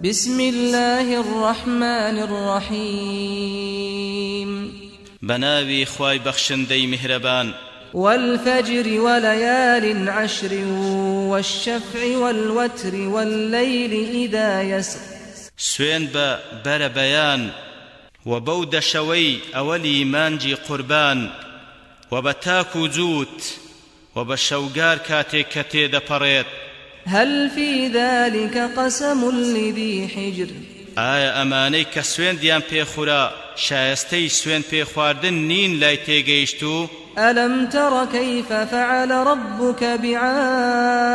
بسم الله الرحمن الرحيم. بناوي خواي بخشندي مهربان والفجر وليال عشر والشفع والوتر والليل إذا يسر. سوين با بر بيان وبود شوي أولي مانجي قربان وبتاكو جوت وبشوقار كاتي كتي دپريت هل في ذلك قسم لذي حجر؟ ئایا ئەمانەی کە سوێندیان پێخورا شایستەی سوێن پێخواردن نین لای تێگەیشت و؟ ألم تر كيف فعل ربك بعاد؟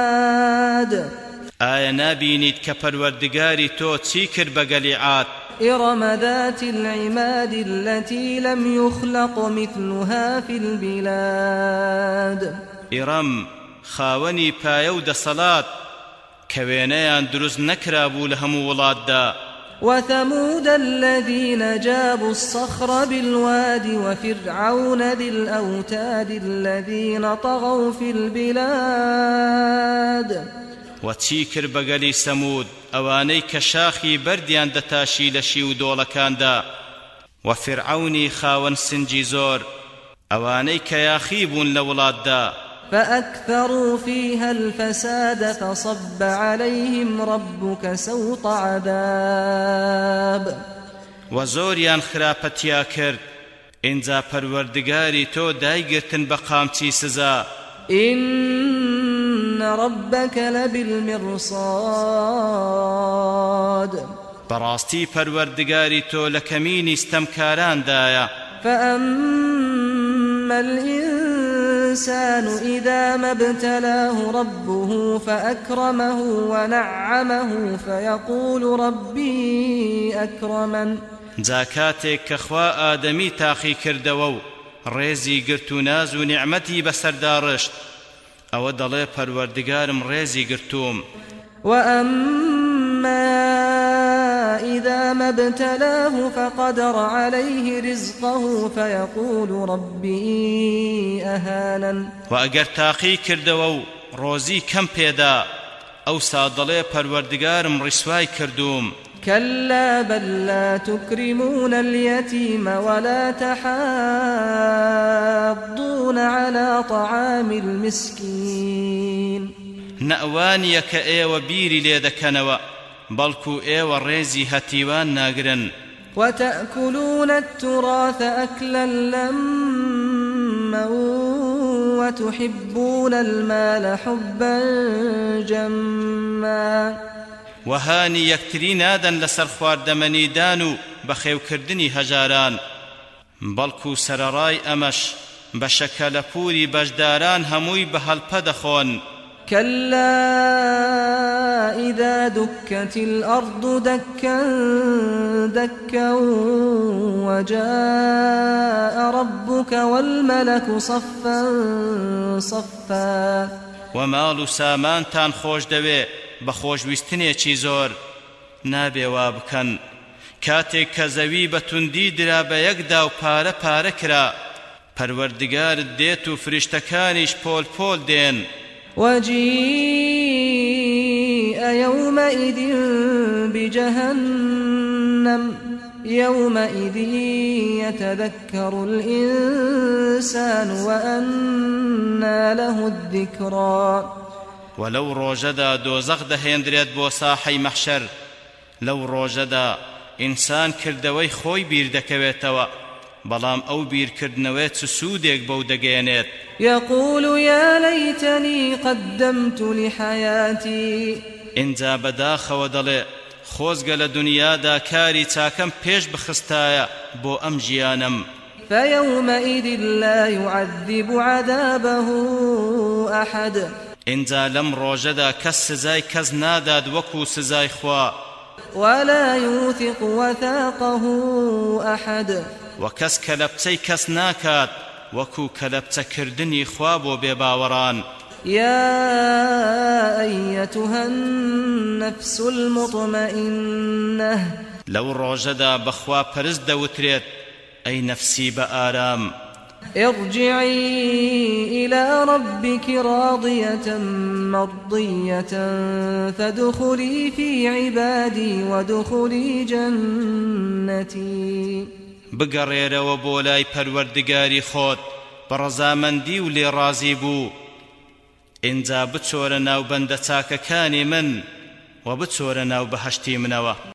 ئایا نابینیت کە پەروەردگاری تۆ چی کرد گەلیعات إرم ذات العماد التي لم يخلق مثلها في البلاد. ئیڕەم خاوەنی پایە و دروست نەکرابوو لە هەموو وڵاتدا وثمود الذين جابوا الصخر بالواد وفرعون ذي الأوتاد الذين طغوا في البلاد. وچی کرد بەگەلی سەمود ئەوانەی کە شاخی بەردیان دەتاشی لە شی و دۆڵەکاندا و فرعونی خاوەن سنجی زۆر ئەوانەی کە یاخی بوون لە وڵاتدا فأكثروا فيها الفساد فصب عليهم ربك سوط عذاب. وزۆریان خراپەتیا کرد. ئینجا پەروەردگاری تۆ دایگرتن بە قامچی سزا. إن ربك لبالمرصاد. بەڕاستی پەروەردگاری تۆ لە کەمینی ستەمکاراندایە فأما الإنسان إذا ما ابتلاه ربه فأكرمه ونعمه فيقول ربي أكرمن. جا کاتێک کە خوا ئادەمی تاقی کردەوە و ڕێزی گرت و ناز و نیعمەتی بەسەرداڕشت ئەوە دەڵێ پەروەردگارم ڕێزی گرتووم. وأما إذا ما ابتلاه فقدر عليه رزقه فيقول ربي أهانن. و ئەگەر تاقی کردەوە و ڕۆزی کەم پێدا ئەوسا دەڵێ پەروەردگارم ڕیسوای کردووم. كلا بل لا تكرمون اليتيم ولا تحاضون على طعام المسكين. ئێوە بیری لێ دەکەنەوە بەڵکو ئێوە ڕێزی هەتیوان ناگرن وتأكلون التراث أكلا لما وتحبون المال حبا جما. وهانی یەکتری نادەن لەسەر خواردەمەنیدان و بەخێوکردنی هەژاران بەڵکو سەرەڕای ئەمەش بە شەکەلەپوری بەشداران هەمووی بە هەڵپە دەخۆن كلا إذا دكت الأرض دكا دكا وجاء ربك والملك صفا صفا. وماڵ و سامانتان خۆش دەوێ بە خۆشویستنێکی زۆر نابێ وا بکەن کاتێک کە زەوی بە توندی درا بە یەکدا و پارە پارە کرا. پەروەردگارت دێت و فریشتەکانیش پۆل پۆل دێن وجيء يومئذ بجهنم يومئذ يتذكر الإنسان وأنى له الذكرى. ولو ڕۆژەدا دۆزەق دەهێندرێت بۆ ساحەی مەحشەر لەو ڕۆژەدا ئینسان کردەوەی خۆی بیر دەکەوێتەوە بەڵام ئەو بیرکردنەوەی چ سوودێک بەو دەگەێنێت يقول يا ليتني قدمت لحياتي ئینجا بەداخەوە دەڵێ خۆزگە لە دنیادا کاری چاکەم پێش بخستایە بۆ ئەم ژیانم. فيومئذ لا يعذب عذابه أحد. ئینجا لەم ڕۆژەدا کەس سزای کەس نادات وەکو سزای خوا. ولا يوثق وثاقه أحد. وەکەس کە لە بچەی کەس ناکات وەکو کە يا أيتها النفس المطمئنة. لەو ڕۆژەدا بەخوا پەرست دەوترێت ئەی نەفسی بە ئارام ارجعي إلى ربك راضية مرضية فادخلي في عبادي وادخلي جنتي. بگەڕێرەوە بۆ لای پەروەردگاری خۆت بە ڕەزامەندی و لێ ڕازی بوو. ئینجا بچۆرە ناو بەندە چاکەکانی من و بچۆرە ناو بەهەشتی منەوە.